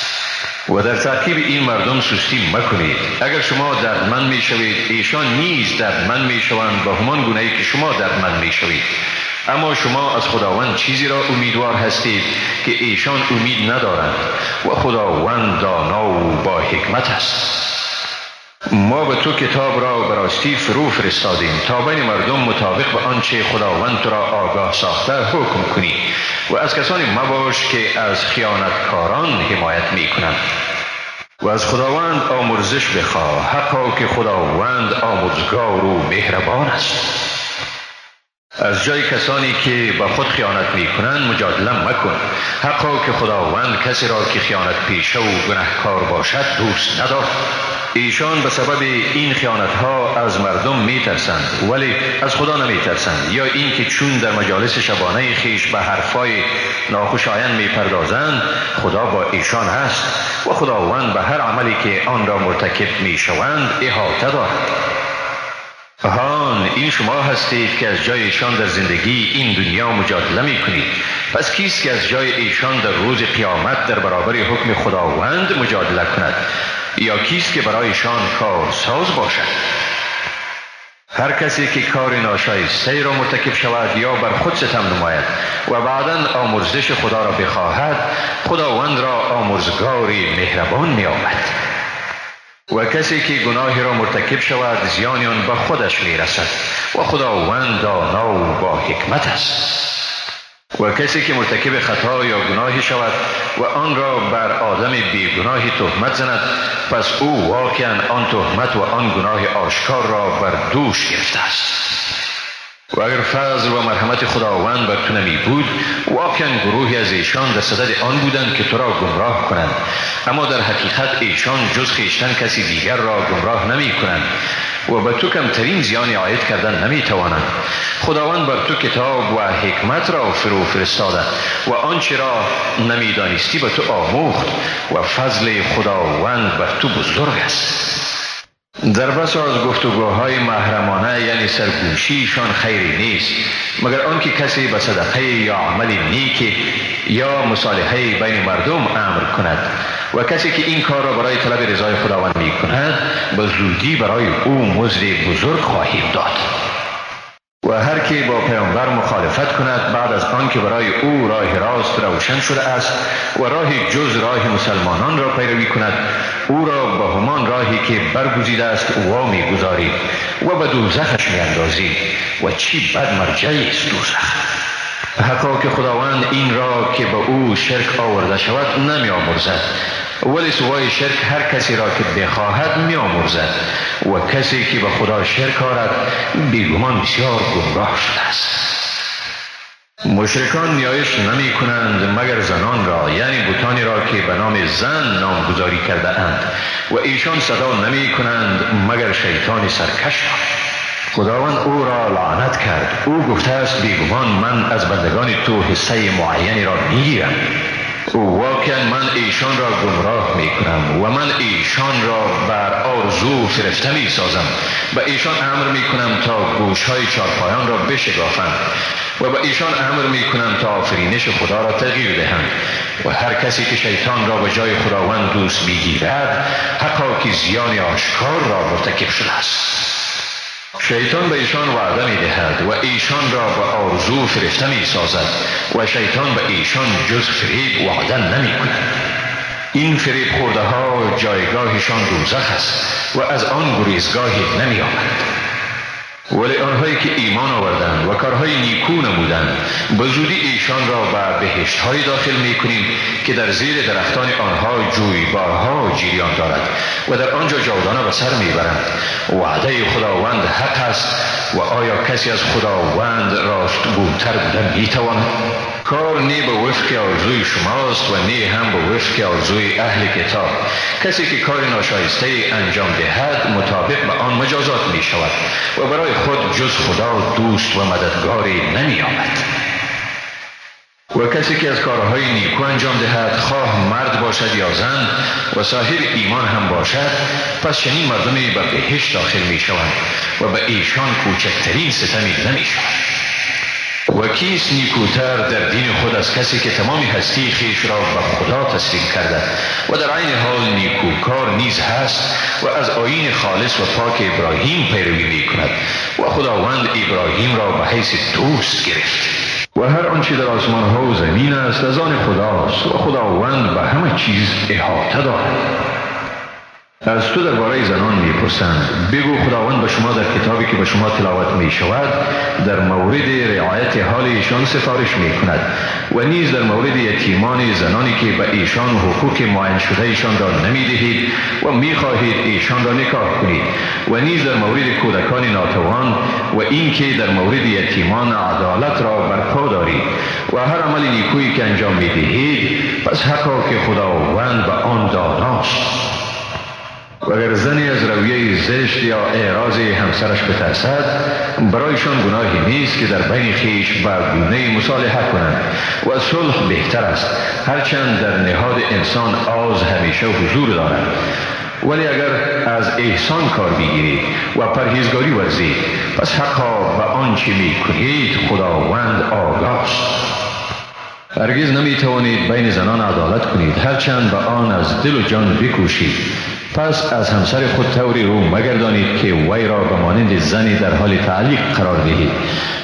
و در تعقیب این مردم سستی مکنید. اگر شما دردمند می شوید ایشان نیز دردمند می شوند به همان گونه که شما دردمند می شوید اما شما از خداوند چیزی را امیدوار هستید که ایشان امید ندارند و خداوند دانا و با حکمت است. ما به تو کتاب را براستی فرو فرستادیم تا بین مردم مطابق به آنچه خداوند را آگاه ساخته حکم کنی و از کسانی مباش که از خیانتکاران حمایت می کنند و از خداوند آمرزش بخواه. حقا که خداوند آمرزگار و مهربان است. از جای کسانی که با خود خیانت می کنند مجادله مکن. حقا که خداوند کسی را که خیانت پیشه و گنهکار باشد دوست ندارد ایشان به سبب این خیانت ها از مردم می ترسند ولی از خدا نمی ترسند یا اینکه چون در مجالس شبانه خیش به حرفای ناخوشایند می پردازند خدا با ایشان هست و خداوند به هر عملی که آن را مرتکب می شوند احاطه دارد. هان این شما هستید که از جای ایشان در زندگی این دنیا مجادله می کنید پس کیست که از جای ایشان در روز قیامت در برابر حکم خداوند مجادله کند؟ یا کیست که برایشان ساز باشد هر کسی که کار ناشایسته را مرتکب شود یا بر خود ستم نماید و بعدا آمرزش خدا را بخواهد خداوند را آمرزگاری مهربان می آمد. و کسی که گناهی را مرتکب شود زیانیان به خودش می رسد و خداوند دانا و با حکمت است و کسی که مرتکب خطا یا گناهی شود و آن را بر آدم بیگناهی تهمت زند پس او واقعا آن تهمت و آن گناه آشکار را بر دوش گرفته است. و اگر فضل و مرحمت خداوند بر تو نمی بود واقعا گروهی از ایشان در صدد آن بودند که تو را گمراه کنند. اما در حقیقت ایشان جز خیشتن کسی دیگر را گمراه نمی کنند و به تو کمترین زیانی عاید کردن نمی توانند خداوند بر تو کتاب و حکمت را فرو فرستاده و آنچه را نمی‌دانستی به تو آموخت و فضل خداوند بر تو بزرگ است. در بس از گفتگوهای محرمانه یعنی سرگوشیشان خیری نیست مگر آنکه کسی به صدقه یا عمل نیکی یا مصالحه بین مردم امر کند و کسی که این کار را برای طلب رضای خداوند می کند به زودی برای او مزد بزرگ خواهیم داد. و هر کی با پیامبر مخالفت کند بعد از آن که برای او راه راست روشن شده است و راه جز راه مسلمانان را پیروی کند او را به همان راهی که برگزیده است وا می‌گذارید و به دوزخش میاندازید و چی بد مرجعی است دوزخ. حقا که خداوند این را که به او شرک آورده شود نمی آمرزد ولی سوای شرک هر کسی را که بخواهد می آمرزد و کسی که به خدا شرک آرد بیگمان بسیار گمراه شده است. مشرکان نیایش نمی کنند مگر زنان را یعنی بوتانی را که به نام زن نامگذاری کرده اند. و ایشان صدا نمی کنند مگر شیطان سرکش را. خداوند او را لعنت کرد. او گفته است بیگمان من از بندگان تو حصه معینی را می‌گیرم. واقعا من ایشان را گمراه می کنم و من ایشان را بر آرزو فرفته می سازم و ایشان امر می کنم تا گوش های چارپایان را بشگافند و به ایشان امر می کنم تا آفرینش خدا را تغییر دهند و هر کسی که شیطان را به جای خداوند دوست می‌گیرد حقا که زیان آشکار را مرتکب شده است. شیطان به ایشان وعده می دهد و ایشان را به آرزو فرشته می سازد و شیطان به ایشان جز فریب وعده نمی کند این فریب خورده ها جایگاهشان دوزخ است و از آن گریزگاهی نمی آمد ولی آنهایی که ایمان آوردند و کارهای نیکو نمودند به زودی ایشان را به بهشت های داخل می کنیم که در زیر درختان آنها جویبارها جریان دارد و در آنجا جاودانه به سر می‌برند. وعده خداوند حق است و آیا کسی از خداوند راست بودتر بودن می‌تواند کار نی به وفق آرزوی شماست و نی هم به وفق آرزوی اهل کتاب. کسی که کار ناشایسته انجام دهد مطابق به آن مجازات می شود و برای خود جز خدا دوست و مددگاری نمی آمد. و کسی که از کارهای نیکو انجام دهد خواه مرد باشد یا زن و صاحب ایمان هم باشد پس چنین مردمی به بهشت داخل می شوند و به ایشان کوچکترین ستمی نمی شود و کیست نیکوتر در دین خود از کسی که تمام هستی خیش را به خدا تسلیم کرده و در عین حال نیکوکار نیز هست و از آین خالص و پاک ابراهیم پیروی می کند و خداوند ابراهیم را به حیث دوست گرفت. و هر آنچه در آسمان ها و زمین است از آن خداست و خداوند به همه چیز احاطه دارد. از تو درباره زنان می‌پرسند. بگو خداوند به شما در کتابی که به شما تلاوت می شود در مورد رعایت حال ایشان سفارش می کند و نیز در مورد یتیمان زنانی که به ایشان حقوق معین شده ایشان را نمی دهید و می خواهید ایشان را نکاح کنید. و نیز در مورد کودکان ناتوان و اینکه در مورد یتیمان عدالت را برپا دارید و هر عمل نیکویی که انجام می دهید پس حقا که خداوند به آن داناست و اگر زنی از رویه زشت یا اعراض همسرش بترسد برایشان گناهی نیست که در بین خیش به گونه مصالحه کنند و صلح بهتر است. هرچند در نهاد انسان آز همیشه حضور دارد. ولی اگر از احسان کار بگیرید و پرهیزگاری ورزید پس حقا به آنچه می کنید خداوند آگاست. هرگز نمی توانید بین زنان عدالت کنید. هرچند به آن از دل و جان بکوشید. پس از همسر خود طوری رو مگردانید که وی را به مانند زنی در حال تعلیق قرار دهید.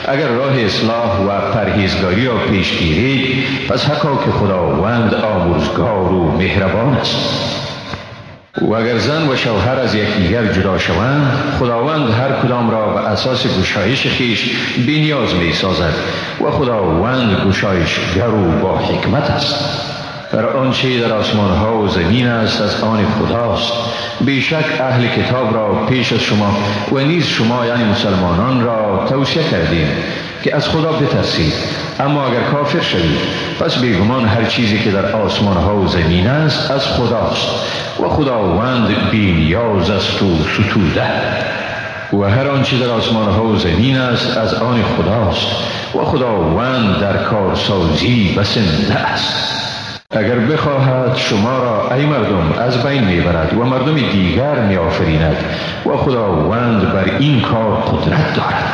اگر راه اصلاح و پرهیزگاری را پیش گیرید پس حقا که خداوند آموزگار و مهربان است. و اگر زن و شوهر از یکدیگر جدا شوند خداوند هر کدام را به اساس گشایش خیش بینیاز می سازد و خداوند گشایشگر و با حکمت است. در آنچه در آسمان ها و زمین است از آن خداست. بیشک اهل کتاب را پیش از شما و نیز شما یعنی مسلمانان را توصیه کردیم که از خدا بترسید. اما اگر کافر شوید پس بیگمان هر چیزی که در آسمان ها و زمین است از خداست و خداوند بینیاز است و ستوده. و هر آنچه در آسمان ها و زمین است از آن خداست و خداوند در کارسازی بسنده است. اگر بخواهد شما را ای مردم از بین می‌برد و مردم دیگر می آفریند و خداوند بر این کار قدرت دارد.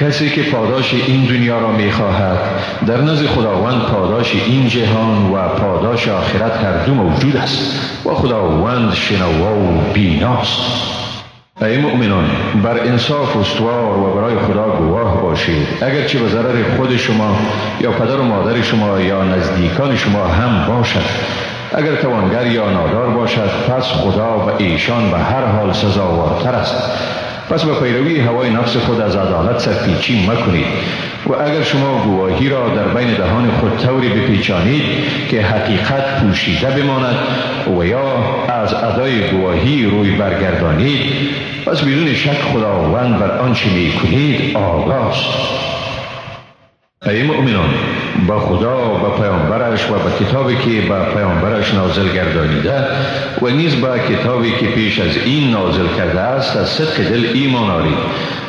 کسی که پاداش این دنیا را می خواهد در نزد خداوند پاداش این جهان و پاداش آخرت هر دو موجود است و خداوند شنوا و بیناست ای مؤمنان بر انصاف استوار و برای خدا گواه باشید. اگرچه به ضرر خود شما یا پدر و مادر شما یا نزدیکان شما هم باشد اگر توانگر یا نادار باشد پس خدا و ایشان به هر حال سزاوارتر است. پس به پیروی هوای نفس خود از عدالت سرپیچی مکنید و اگر شما گواهی را در بین دهان خود طوری بپیچانید که حقیقت پوشیده بماند و یا از ادای گواهی روی برگردانید پس بدون شک خداوند بر آنچه می کنید آگاست ای مؤمنان با خدا و پیامبرش و به کتابی که به پیامبرش نازل گردانیده و نیز به کتابی که پیش از این نازل کرده است از صدق دل ایمان آرید.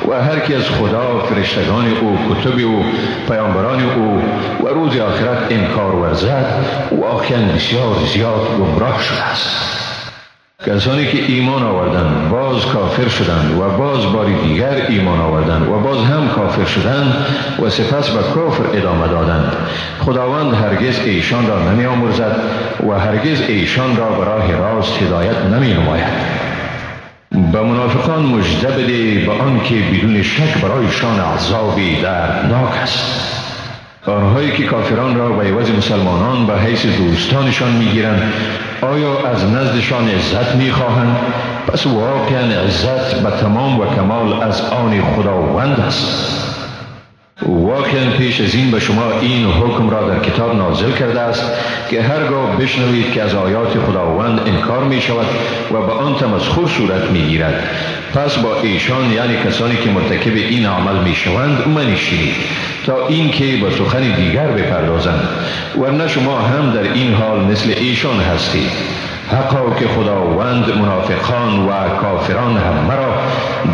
و هر کی از خدا فرشتگان او کتب او پیامبران او و روز آخرت انکار ورزد و آخر بسیار زیاد گمراه شده است. کسانی که ایمان آوردند باز کافر شدند و باز باری دیگر ایمان آوردند و باز هم کافر شدند و سپس به کافر ادامه دادند. خداوند هرگز ایشان را نمی آمرزد و هرگز ایشان را به راه راست هدایت نمی نماید به منافقان مجده بده به آنکه بدون شک برایشان عذابی دردناک است. آنهایی که کافران را به عوض مسلمانان به حیث دوستانشان می‌گیرند آیا از نزدشان عزت می‌خواهند؟ پس واقعا عزت به تمام و کمال از آن خداوند است. واقعا پیش از این به شما این حکم را در کتاب نازل کرده است که هرگاه بشنوید که از آیات خداوند انکار می شود و به آن تمسخر صورت می گیرد. پس با ایشان یعنی کسانی که مرتکب این عمل می شوند منشینید تا اینکه به سخن دیگر بپردازند. ورنه شما هم در این حال مثل ایشان هستید. حقا که خداوند منافقان و کافران هم مرا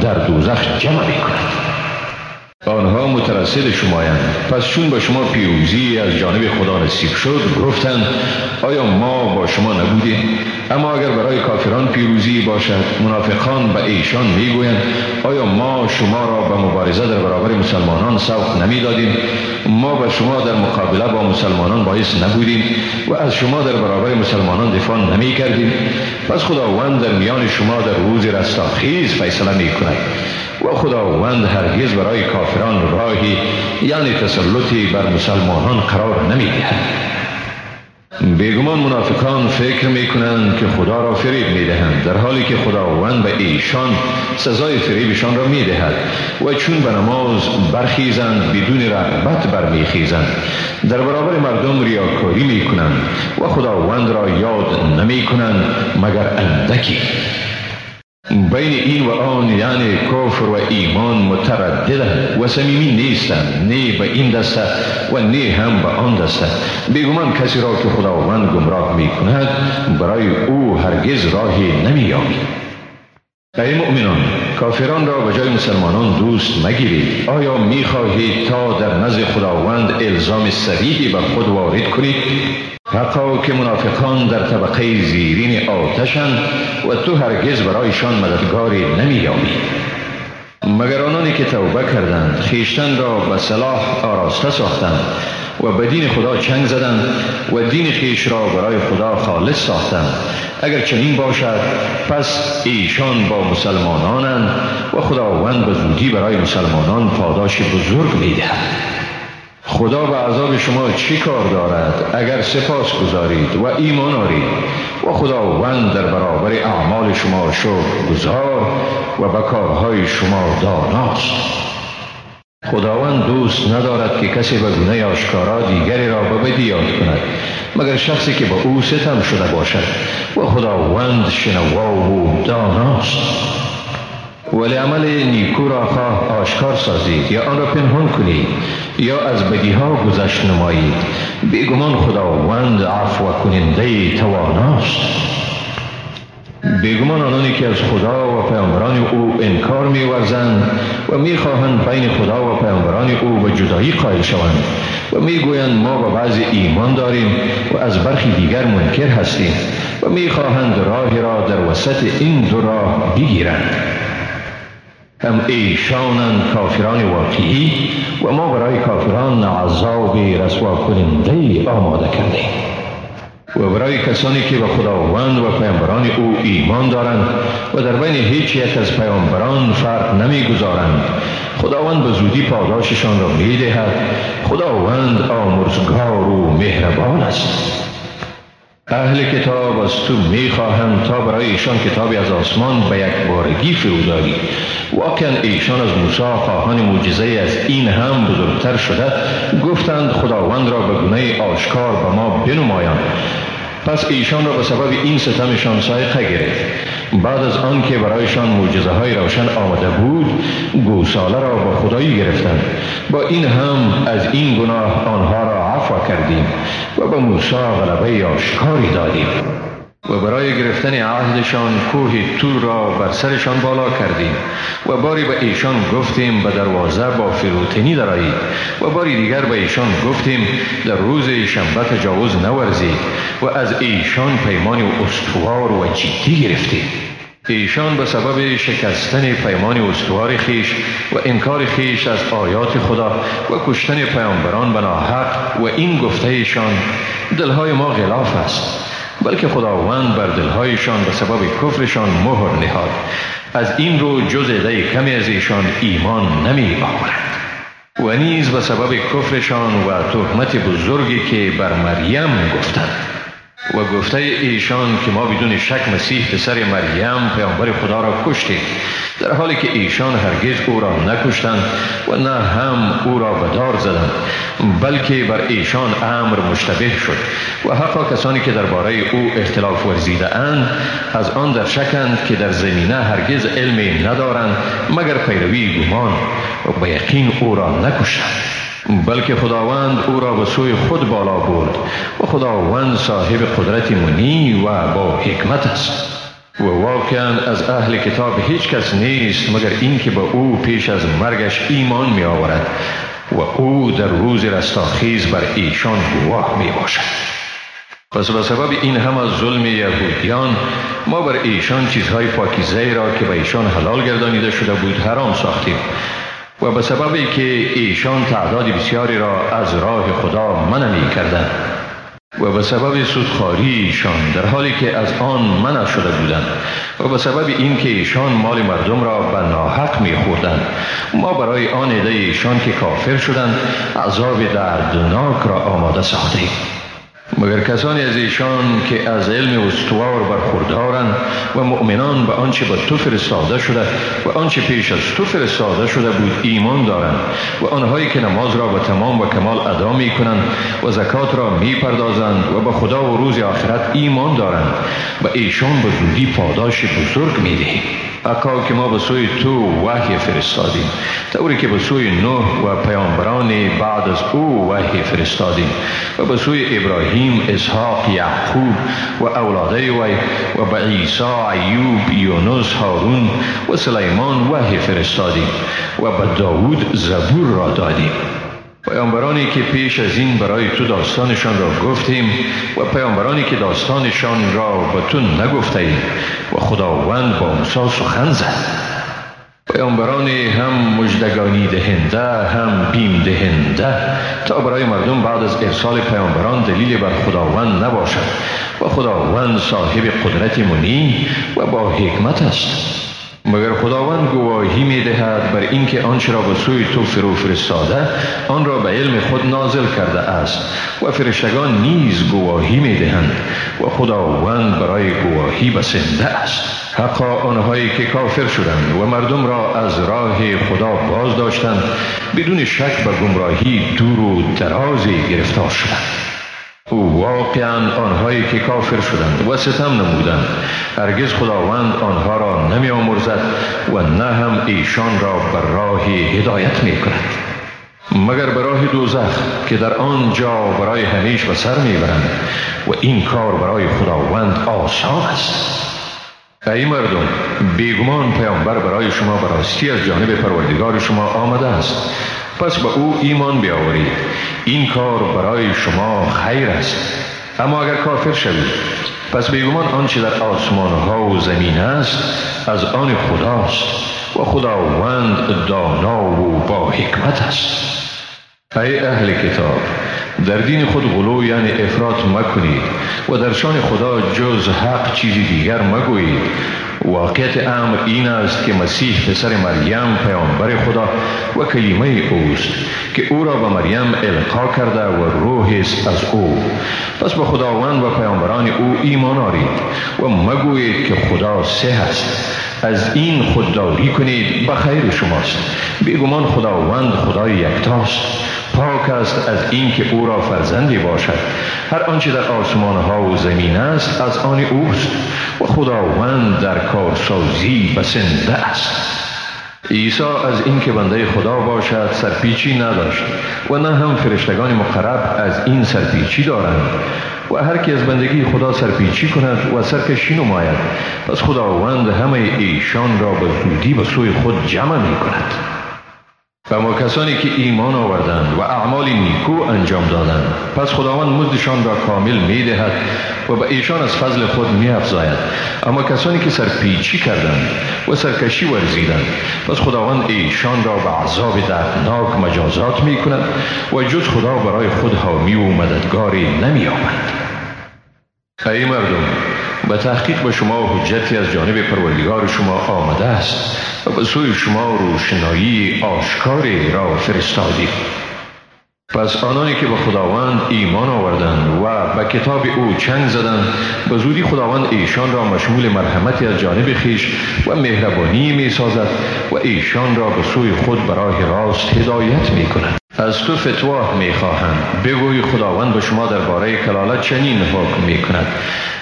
در دوزخ جمع می کند. آنها مترسد شمایند پس چون به شما پیروزی از جانب خدا نصیب شد گفتند آیا ما با شما نبودیم؟ اما اگر برای کافران پیروزی باشد منافقان به ایشان می‌گویند آیا ما شما را به مبارزه در برابر مسلمانان سوق نمی‌دادیم؟ ما به شما در مقابله با مسلمانان باعث نبودیم و از شما در برابر مسلمانان دفاع نمی کردیم پس خداوند در میان شما در روز رستاخیز فیصله می کند و خداوند هرگز برای کافران راهی یعنی تسلطی بر مسلمانان قرار نمی دهد بیگمان منافقان فکر می کنند که خدا را فریب می دهند در حالی که خداوند به ایشان سزای فریبشان را می دهد و چون به نماز برخیزند بدون رغبت برمیخیزند. در برابر مردم ریاکاری می کنند و خداوند را یاد نمی کنند مگر اندکی. بین این و آن یعنی کفر و ایمان متردد و سمیمی نیستند نه به این دسته و نه هم به آن دسته. بیگمان کسی را که خداوند گمراه می کند برای او هرگز راهی نمی یابید ای مؤمنان کافران را به جای مسلمانان دوست مگیرید آیا می خواهید تا در نزد خداوند الزام صریحی به خود وارد کنید؟ حقا که منافقان در طبقه زیرین آتشند و تو هرگز برایشان مددگاری نمییابی مگر آنانی که توبه کردند خیشتن را به صلاح آراسته ساختند و به دین خدا چنگ زدند و دین خیش را برای خدا خالص ساختند. اگر چنین باشد پس ایشان با مسلمانانند و خداوند به زودی برای مسلمانان پاداش بزرگ می‌دهد. خدا به عذاب شما چی کار دارد؟ اگر سپاس گذارید و ایمان آرید. و خداوند در برابر اعمال شما شکر گذار و به کارهای شما داناست. خداوند دوست ندارد که کسی به گونه آشکارا دیگری را به بدی یاد کند مگر شخصی که به او ستم شده باشد. و خداوند شنوا و داناست. ولی عمل نیکو را خواه آشکار سازید یا آن را پنهان کنید یا از بدی ها گذشت نمایید. بیگمان خداوند عفو کننده تواناست. بیگمان آنانی که از خدا و پیامبران او انکار میورزند و می‌خواهند بین خدا و پیامبران او به جدایی قائل شوند و می‌گویند ما به بعض ایمان داریم و از برخی دیگر منکر هستیم و می‌خواهند راهی را در وسط این دو راه بگیرند. هم ایشانند کافران واقعی و ما برای کافران عذاب رسوا کننده آماده کردیم. و برای کسانی که به خداوند و پیامبران او ایمان دارند و در بین هیچ یک از پیامبران فرق نمی‌گذارند خداوند به زودی پاداششان را می‌دهد. خداوند آمرزگار و مهربان است. اهل کتاب از تو می‌خواهم تا برای ایشان کتابی از آسمان به یک بارگی فروداری. واقعا ایشان از موسی خواهان معجزه از این هم بزرگتر شده. گفتند خداوند را به گونه آشکار به ما بنمایان. پس ایشان را به سبب این ستمشان سایقه گرفت. بعد از آن که برایشان معجزه های روشن آمده بود گوساله را با خدایی گرفتند. با این هم از این گناه آنها را عفو کردیم و به موسی غلبه آشکاری دادیم و برای گرفتن عهدشان کوه تور را بر سرشان بالا کردیم و باری به ایشان گفتیم به دروازه با فروتنی درایید و باری دیگر به ایشان گفتیم در روز شنبه تجاوز نورزید و از ایشان پیمان استوار و جدی گرفتیم. ایشان به سبب شکستن پیمان استوار خیش و انکار خیش از آیات خدا و کشتن پیامبران به ناحق و این گفته ایشان دلهای ما غلاف است بلکه خداوند بر دلهایشان به سبب کفرشان مهر نهاد. از این رو جز عده کمی از ایشان ایمان نمی آورند. و نیز به سبب کفرشان و تهمت بزرگی که بر مریم گفتند. و گفته ایشان که ما بدون شک مسیح پسر مریم پیامبر خدا را کشتیم. در حالی که ایشان هرگز او را نکشتند و نه هم او را به زدند بلکه بر ایشان امر مشتبه شد و حقا کسانی که درباره او اختلاف ورزیده اند از آن در شکند که در زمینه هرگز علمی ندارند مگر پیروی گمان و به یقین او را نکشتند بلکه خداوند او را به سوی خود بالا برد و خداوند صاحب قدرت منی و با حکمت است. و واقعا از اهل کتاب هیچ کس نیست مگر اینکه به او پیش از مرگش ایمان می آورد و او در روز رستاخیز بر ایشان گواه می باشد پس به سبب این همه ظلم یهودیان ما بر ایشان چیزهای پاکیزه را که به ایشان حلال گردانیده شده بود حرام ساختیم. و به سببی که ایشان تعداد بسیاری را از راه خدا منع کردند و به سبب سودخاری ایشان در حالی که از آن منع شده بودند و به سبب اینکه ایشان مال مردم را به ناحق می خوردند ما برای آن عده ایشان که کافر شدند عذاب دردناک را آماده ساختیم مگر کسانی از ایشان که از علم استوار برخوردارند و مؤمنان به آنچه به تو فرستاده شده و آنچه پیش از تو فرستاده شده بود ایمان دارند و آنهایی که نماز را به تمام و کمال ادا می کنند و زکات را می پردازند و به خدا و روز آخرت ایمان دارند و ایشان به زودی پاداش بزرگ می دهیم اکا که ما به سوی تو وحی فرستادیم طوری که به سوی نوح و پیامبران بعد از او وحی فرستادیم و به سوی ابراهیم اسحاق یعقوب و اولاده وی و به عیسی ایوب یونس هارون و سلیمان وحی فرستادیم و به داود زبور را دادیم پیامبرانی که پیش از این برای تو داستانشان را گفتیم و پیامبرانی که داستانشان را به تو نگفته و خداوند با موسی سخن زد. پیامبرانی هم مجدگانی دهنده هم بیم دهنده. تا برای مردم بعد از ارسال پیامبران دلیل بر خداوند نباشد. و خداوند صاحب قدرت منی و با حکمت است. مگر خداوند گواهی می دهد بر اینکه آنچه را به سوی تو فرو فرستاده آن را به علم خود نازل کرده است و فرشتگان نیز گواهی می دهند و خداوند برای گواهی بسنده است. حقا آنهایی که کافر شدند و مردم را از راه خدا باز داشتند بدون شک به گمراهی دور و درازی گرفتار شدند. او واقعا آنهایی که کافر شدند و ستم نمودند. هرگز خداوند آنها را نمی آمرزد و نه هم ایشان را بر راه هدایت می کند مگر به راه دوزخ که در آنجا برای همیش به سر برند و این کار برای خداوند آسان است؟ ای مردم بیگمان پیامبر برای شما براستی از جانب پروردگار شما آمده است. پس به او ایمان بیاورید. این کار برای شما خیر است. اما اگر کافر شوید پس بیگمان آنچه در آسمان ها و زمین است از آن خداست و خداوند دانا و با حکمت است. ای اهل کتاب در دین خود غلو یعنی افراط مکنید و در شان خدا جز حق چیزی دیگر مگویید. واقعیت امر این است که مسیح پسر مریم پیامبر خدا و کلمه اوست که او را به مریم القا کرده و روح است از او. پس به خداوند و پیامبران او ایمان آرید و مگویید که خدا سه است. از این خودداری کنید به خیر شماست. بیگمان خداوند خدای یکتاست. پاک است از اینکه او را فرزندی باشد. هر آنچه در آسمان ها و زمین است از آن اوست. و خداوند در کارسازی بسنده است. عیسی از اینکه بنده خدا باشد سرپیچی نداشت. و نه هم فرشتگان مقرب از این سرپیچی دارند. و هر کی از بندگی خدا سرپیچی کند و سرکشی نماید. پس خداوند همه ایشان را به زودی به سوی خود جمع می کند و ما کسانی که ایمان آوردند و اعمال نیکو انجام دادند پس خداوند مزدشان را کامل می دهد و به ایشان از فضل خود می افزاید اما کسانی که سرپیچی کردند و سرکشی ورزیدند پس خداوند ایشان را به عذاب دردناک مجازات می کند و جز خدا برای خود حامی و مددگاری نمی آمد ای مردم به تحقیق به شما حجتی از جانب پروردگار شما آمده است و به سوی شما روشنایی آشکاری را فرستادیم پس آنانی که به خداوند ایمان آوردند و به کتاب او چنگ زدند به زودی خداوند ایشان را مشمول مرحمتی از جانب خیش و مهربانی می سازد و ایشان را به سوی خود برای راست هدایت می کند از تو فتواه می خواهند بگوی خداوند به شما درباره کلالت چنین حکم می کند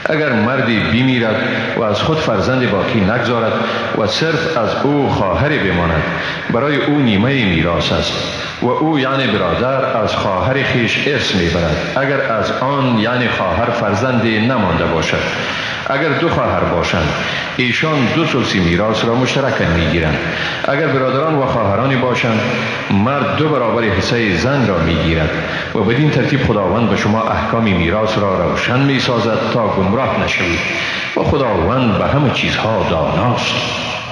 اگر مردی بیمیرد و از خود فرزند باقی نگذارد و صرف از او خواهری بماند برای او نیمه میراث است و او یعنی برادر از خواهر خیش ارث می‌برد. اگر از آن یعنی خواهر فرزندی نمانده باشد. اگر دو خواهر باشند ایشان دو ثلثی میراث را مشترکاً می‌گیرند. اگر برادران و خواهرانی باشند مرد دو برابر حصه زن را می‌گیرد و بدین ترتیب خداوند به شما احکام میراث را روشن می‌سازد تا گمراه نشوید و خداوند به همه چیزها داناست.